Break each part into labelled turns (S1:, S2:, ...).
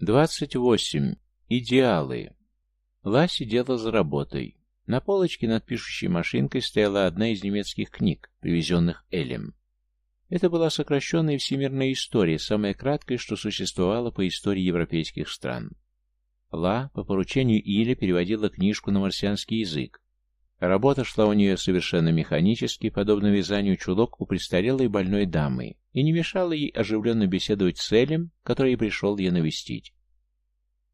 S1: 28. Идеалы. Ла сидела за работой. На полочке над пишущей машинкой стояла одна из немецких книг, привезенных Элем. Это была сокращенная всемирная история, самая краткая, что существовала по истории европейских стран. Ла по поручению Иля переводила книжку на марсианский язык. Работа шла у нее совершенно механически, подобно вязанию чулок у престарелой больной дамы, и не мешало ей оживленно беседовать с Элем, который пришел ее навестить.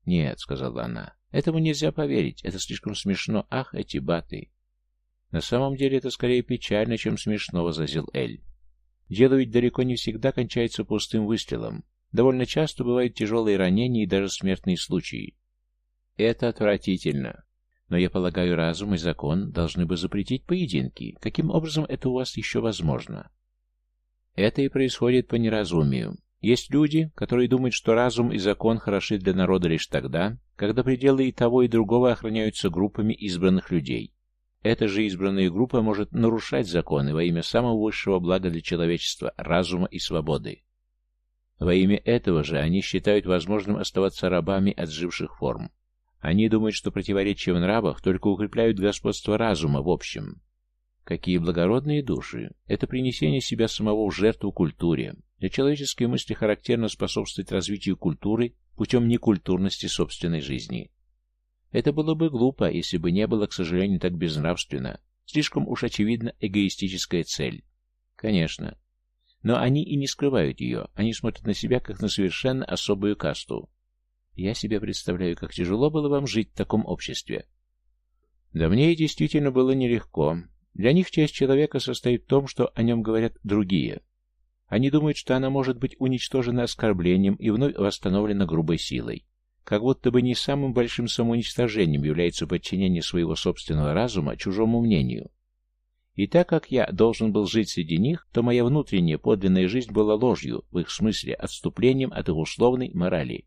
S1: «Нет», — сказала она, — «этому нельзя поверить, это слишком смешно, ах, эти баты». «На самом деле это скорее печально, чем смешно», — возразил Эль. «Дело ведь далеко не всегда кончается пустым выстрелом. Довольно часто бывают тяжелые ранения и даже смертные случаи. Это отвратительно. Но я полагаю, разум и закон должны бы запретить поединки. Каким образом это у вас еще возможно?» Это и происходит по неразумию. Есть люди, которые думают, что разум и закон хороши для народа лишь тогда, когда пределы и того, и другого охраняются группами избранных людей. Эта же избранная группа может нарушать законы во имя самого высшего блага для человечества – разума и свободы. Во имя этого же они считают возможным оставаться рабами отживших форм. Они думают, что противоречия в нравах только укрепляют господство разума в общем. Какие благородные души! Это принесение себя самого в жертву культуре. Для человеческой мысли характерно способствовать развитию культуры путем некультурности собственной жизни. Это было бы глупо, если бы не было, к сожалению, так безнравственно. Слишком уж очевидна эгоистическая цель. Конечно. Но они и не скрывают ее. Они смотрят на себя, как на совершенно особую касту. Я себе представляю, как тяжело было вам жить в таком обществе. Да мне и действительно было нелегко. Для них честь человека состоит в том, что о нем говорят другие. Они думают, что она может быть уничтожена оскорблением и вновь восстановлена грубой силой. Как будто бы не самым большим самоуничтожением является подчинение своего собственного разума чужому мнению. И так как я должен был жить среди них, то моя внутренняя подлинная жизнь была ложью, в их смысле отступлением от их условной морали.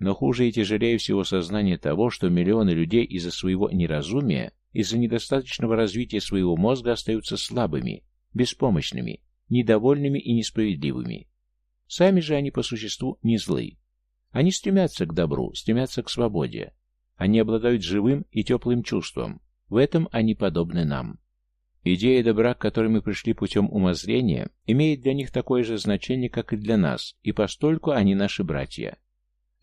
S1: Но хуже и тяжелее всего сознание того, что миллионы людей из-за своего неразумия из-за недостаточного развития своего мозга остаются слабыми, беспомощными, недовольными и несправедливыми. Сами же они по существу не злы. Они стремятся к добру, стремятся к свободе. Они обладают живым и теплым чувством. В этом они подобны нам. Идея добра, к которой мы пришли путем умозрения, имеет для них такое же значение, как и для нас, и постольку они наши братья.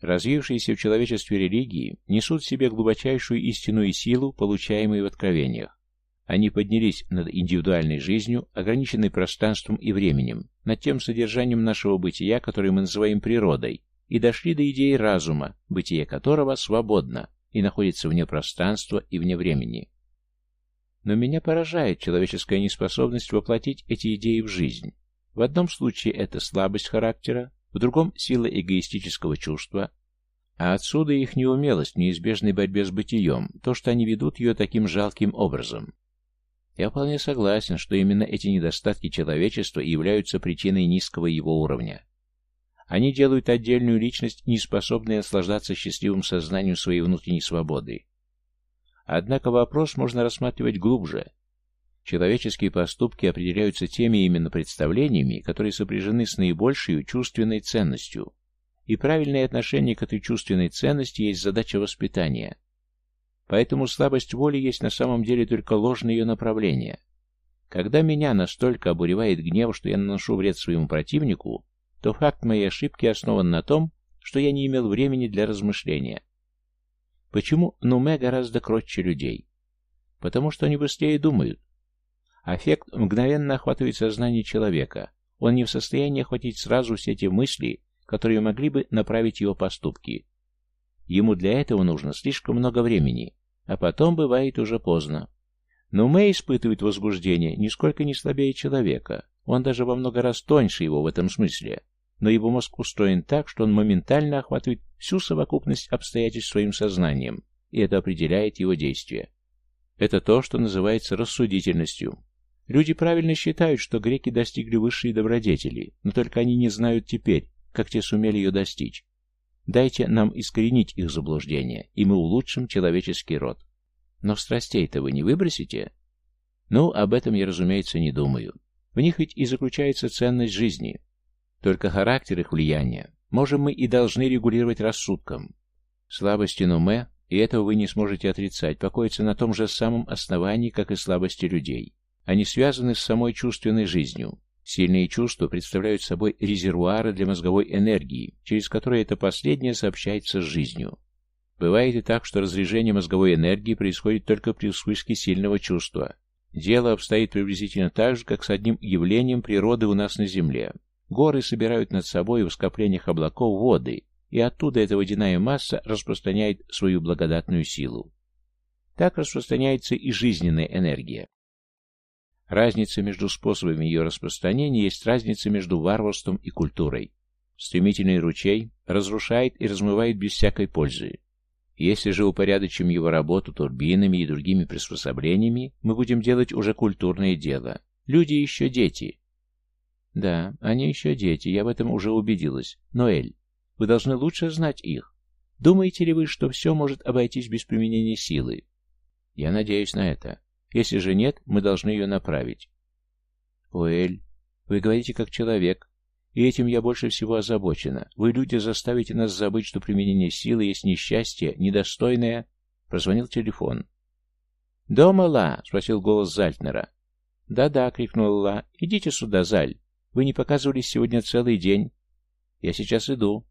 S1: Развившиеся в человечестве религии несут в себе глубочайшую истинную силу, получаемую в откровениях. Они поднялись над индивидуальной жизнью, ограниченной пространством и временем, над тем содержанием нашего бытия, которое мы называем природой, и дошли до идеи разума, бытие которого свободно и находится вне пространства и вне времени. Но меня поражает человеческая неспособность воплотить эти идеи в жизнь. В одном случае это слабость характера, в другом — сила эгоистического чувства, а отсюда их неумелость в неизбежной борьбе с бытием, то, что они ведут ее таким жалким образом. Я вполне согласен, что именно эти недостатки человечества являются причиной низкого его уровня. Они делают отдельную личность неспособной наслаждаться счастливым сознанием своей внутренней свободы. Однако вопрос можно рассматривать глубже. Человеческие поступки определяются теми именно представлениями, которые сопряжены с наибольшей чувственной ценностью. И правильное отношение к этой чувственной ценности есть задача воспитания. Поэтому слабость воли есть на самом деле только ложное ее направление. Когда меня настолько обуревает гнев, что я наношу вред своему противнику, то факт моей ошибки основан на том, что я не имел времени для размышления. Почему Нуме гораздо кротче людей? Потому что они быстрее думают, Аффект мгновенно охватывает сознание человека. Он не в состоянии охватить сразу все те мысли, которые могли бы направить его поступки. Ему для этого нужно слишком много времени, а потом бывает уже поздно. Но Мэй испытывает возбуждение нисколько не слабее человека. Он даже во много раз тоньше его в этом смысле. Но его мозг устроен так, что он моментально охватывает всю совокупность обстоятельств своим сознанием, и это определяет его действия. Это то, что называется рассудительностью. Люди правильно считают, что греки достигли высшей добродетели, но только они не знают теперь, как те сумели ее достичь. Дайте нам искоренить их заблуждение, и мы улучшим человеческий род. Но страстей-то вы не выбросите? Ну, об этом я, разумеется, не думаю. В них ведь и заключается ценность жизни. Только характер их влияния. можем мы и должны регулировать рассудком. Слабости Нуме, и этого вы не сможете отрицать, покоятся на том же самом основании, как и слабости людей. Они связаны с самой чувственной жизнью. Сильные чувства представляют собой резервуары для мозговой энергии, через которые это последнее сообщается с жизнью. Бывает и так, что разряжение мозговой энергии происходит только при вспышке сильного чувства. Дело обстоит приблизительно так же, как с одним явлением природы у нас на Земле. Горы собирают над собой в скоплениях облаков воды, и оттуда эта водяная масса распространяет свою благодатную силу. Так распространяется и жизненная энергия. Разница между способами ее распространения есть разница между варварством и культурой. Стремительный ручей разрушает и размывает без всякой пользы. Если же упорядочим его работу турбинами и другими приспособлениями, мы будем делать уже культурное дело. Люди еще дети. Да, они еще дети, я в этом уже убедилась. Ноэль, вы должны лучше знать их. Думаете ли вы, что все может обойтись без применения силы? Я надеюсь на это. Если же нет, мы должны ее направить. Уэль, вы говорите как человек, и этим я больше всего озабочена. Вы, люди, заставите нас забыть, что применение силы есть несчастье, недостойное... Прозвонил телефон. «Дома, Ла?» — спросил голос Зальтнера. «Да-да», — крикнул Ла. «Идите сюда, Заль. Вы не показывались сегодня целый день». «Я сейчас иду».